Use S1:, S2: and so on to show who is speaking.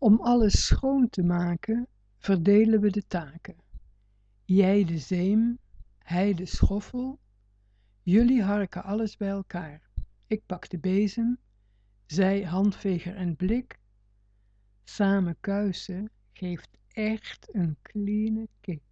S1: om alles schoon te maken verdelen we de taken. Jij de zeem hij de schoffel. Jullie harken alles bij elkaar. Ik pak de bezem zij handveger en blik. Samen kuisen geeft echt een kleine kick.